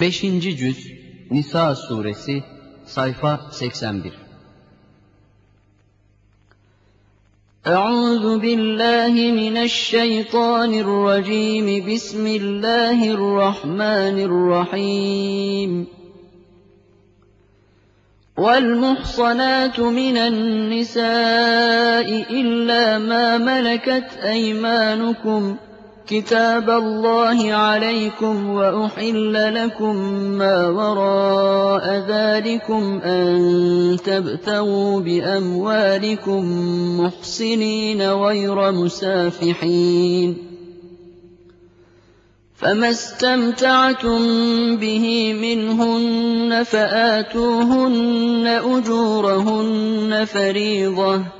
5. Cüz Nisa Suresi Sayfa 81 أعوذ بالله من الشيطان الرجيم بسم الله الرحمن الرحيم والمحصنات من النساء إلا ما ملكت أيمانكم ۖ كتاب الله عليكم وأحل لكم ما وراء ذلكم أن تبتغوا بأموالكم محصنين غير مسافحين. فما استمتعتم به منهن فآتوهن أجورهن فريضةً.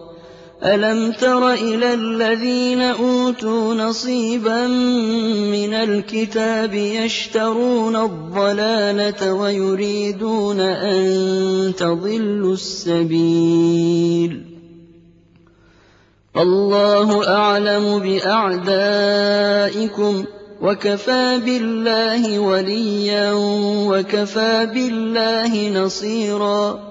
أَلَمْ تَرَ إِلَى الَّذِينَ أُوتُوا نَصِيبًا مِّنَ الْكِتَابِ يَشْتَرُونَ الضَّلَالَةَ وَيُرِيدُونَ أَن تَضِلُّوا السَّبِيلَ اللَّهُ أَعْلَمُ بِأَعْدَائِكُمْ ۚ وَكَفَىٰ بِاللَّهِ وَلِيًّا وَكَفَىٰ بِاللَّهِ نَصِيرًا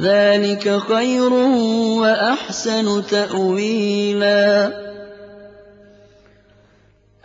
ذَٰلِكَ خَيْرٌ وَأَحْسَنُ تَأْوِيلًا.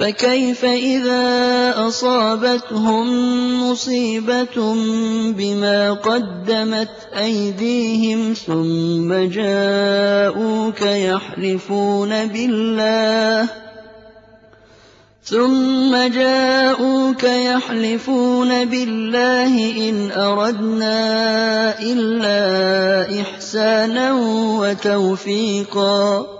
فَكَيْفَ إِذَا أَصَابَتْهُم مُّصِيبَةٌ بِمَا قَدَّمَتْ أَيْدِيهِمْ ثُمَّ جَاءُوكَ يَحْلِفُونَ بِاللَّهِ ثُمَّ جَاءُوكَ يَحْلِفُونَ بِاللَّهِ إِنْ أَرَدْنَا إِلَّا إِحْسَانًا وَتَوْفِيقًا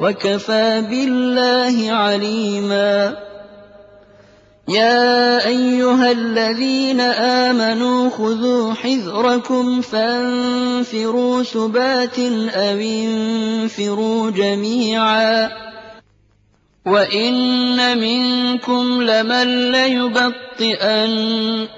وَكَفَىٰ بِاللَّهِ عَلِيمًا. يَا أَيُّهَا الَّذِينَ آمَنُوا خُذُوا حِذْرَكُمْ فَانفِرُوا ثُبَاتٍ أَوِ انفِرُوا جَمِيعًا. وَإِنَّ مِنكُمْ لَمَن لَّيُبَطِّئَنَّ.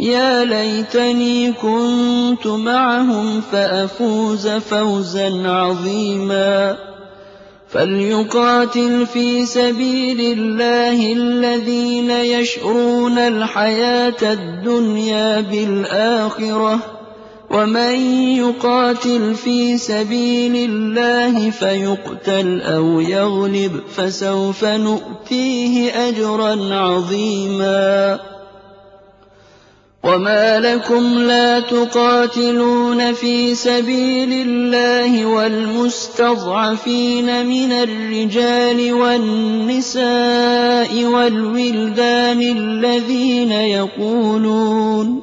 يَا لَيْتَنِي كُنتُ مَعَهُمْ فَأَفُوزَ فَوْزًا عَظِيمًا. فَلْيُقَاتِلْ فِي سَبِيلِ اللَّهِ الَّذِينَ يَشْرُونَ الْحَيَاةَ الدُّنْيَا بِالْآخِرَةِ ۖ. وَمَن يُقَاتِلْ فِي سَبِيلِ اللَّهِ فَيُقْتَلْ أَوْ يَغْلِبْ فَسَوْفَ نُؤْتِيهِ أَجْرًا عَظِيمًا. وَمَا لَكُمْ لَا تُقَاتِلُونَ فِي سَبِيلِ اللَّهِ وَالْمُسْتَضْعَفِينَ مِنَ الرِّجَالِ وَالنِّسَاءِ وَالْوِلْدَانِ الَّذِينَ يَقُولُونَ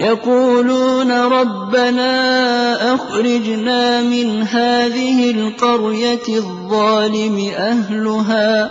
يَقُولُونَ رَبَّنَا أَخْرِجْنَا مِنْ هَٰذِهِ الْقَرْيَةِ الظَّالِمِ أَهْلُهَا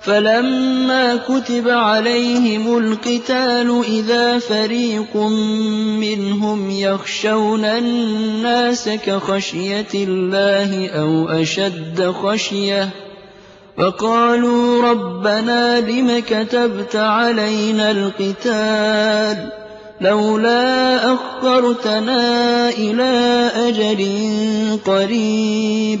فَلَمَّا كُتِبَ عَلَيْهِمُ الْقِتَالُ إِذَا فَرِيقٌ مِّنْهُمْ يَخْشَوْنَ النَّاسَ كَخَشْيَةِ اللَّهِ أَوْ أَشَدَّ خَشْيَةً وَقَالُوا رَبَّنَا لِمَ كَتَبْتَ عَلَيْنَا الْقِتَالَ لَوْلَا أَخَّرْتَنَا إِلَىٰ أَجَلٍ قَرِيبٍ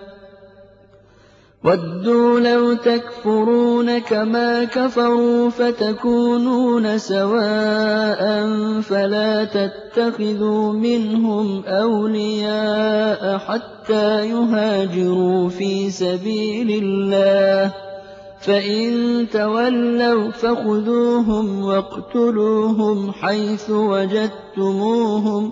وَدُّوا لَوْ تَكْفُرُونَ كَمَا كَفَرُوا فَتَكُونُونَ سَوَاءً فَلَا تَتَّخِذُوا مِنْهُمْ أَوْلِيَاءَ حَتَّىٰ يُهَاجِرُوا فِي سَبِيلِ اللَّهِ. فَإِن تَوَلَّوْا فَخُذُوهُمْ وَاقْتُلُوهُمْ حَيْثُ وَجَدتُّمُوهُمْ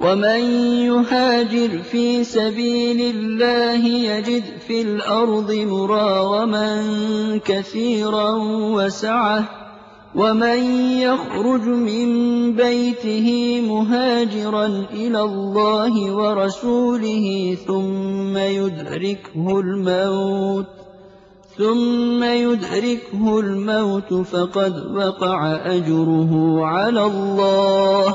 وَمَن يُهَاجِرْ فِي سَبِيلِ اللَّهِ يَجِدْ فِي الْأَرْضِ مُرَاغَمًا كَثِيرًا وَسَعَةً ۚ وَمَن يَخْرُجْ مِن بَيْتِهِ مُهَاجِرًا إِلَى اللَّهِ وَرَسُولِهِ ثُمَّ يُدْرِكْهُ الْمَوْتُ فَقَدْ وَقَعَ أَجْرُهُ عَلَى اللَّهِ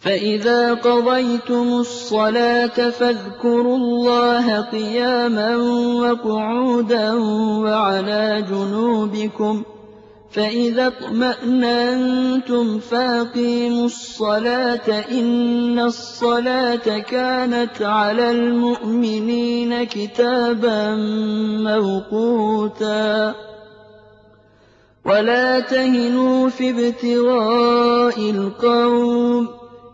فَإِذَا قَضَيْتُمُ الصَّلَاةَ فَاذْكُرُوا اللَّهَ قِيَامًا وَقُعُودًا وَعَلَىٰ جُنُوبِكُمْ ۚ فَإِذَا اطْمَأْنَنتُمْ فَأَقِيمُوا الصَّلَاةَ ۚ إِنَّ الصَّلَاةَ كَانَتْ عَلَى الْمُؤْمِنِينَ كِتَابًا مَّوْقُوتًا وَلَا تَهِنُوا فِي ابْتِغَاءِ الْقَوْمِ ۖ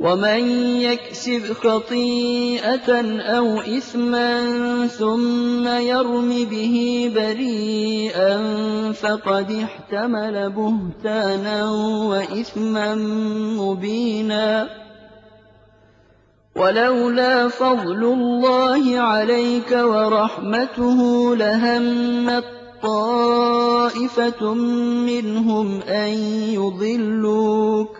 وَمَن يَكْسِبْ خَطِيئَةً أَوْ إِثْمًا ثُمَّ يَرْمِ بِهِ بَرِيئًا فَقَدِ احْتَمَلَ بُهْتَانًا وَإِثْمًا مُّبِينًا وَلَوْلَا فَضْلُ اللَّهِ عَلَيْكَ وَرَحْمَتُهُ لَهَمَّت طَّائِفَةٌ مِّنْهُمْ أَن يُضِلُّوكَ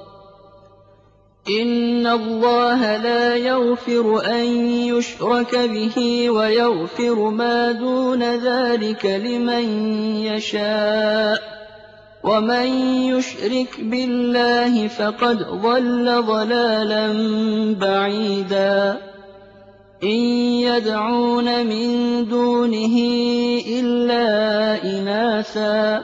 إِنَّ اللَّهَ لَا يَغْفِرُ أَن يُشْرَكَ بِهِ وَيَغْفِرُ مَا دُونَ ذَٰلِكَ لِمَن يَشَاءُ ۚ وَمَن يُشْرِكْ بِاللَّهِ فَقَدْ ضَلَّ ضَلَالًا بَعِيدًا إِن يدعون من دونه إلا إناثا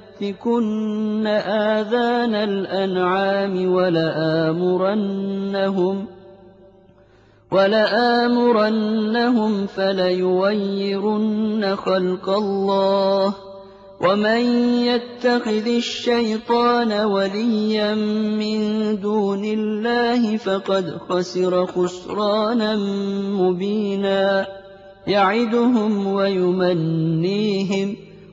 فليبتكن آذان الأنعام ولآمرنهم ولآمرنهم فليغيرن خلق الله ومن يتخذ الشيطان وليا من دون الله فقد خسر خسرانا مبينا يعدهم ويمنيهم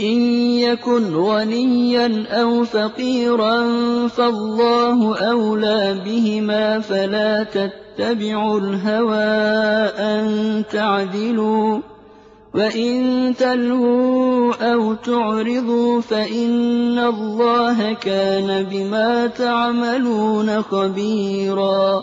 إِن يَكُنْ غَنِيًّا أَوْ فَقِيرًا فَاللَّهُ أَوْلَىٰ بِهِمَا فَلَا تَتَّبِعُوا الْهَوَىٰ أَن تَعْدِلُوا ۚ وَإِن تَلْوُوا أَوْ تُعْرِضُوا فَإِنَّ اللَّهَ كَانَ بِمَا تَعْمَلُونَ خَبِيرًا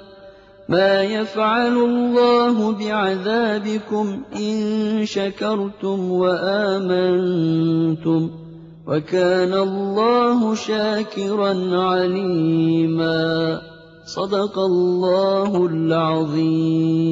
ما يفعل الله بعذابكم إن شكرتم وآمنتم وكان الله شاكرا عليما صدق الله العظيم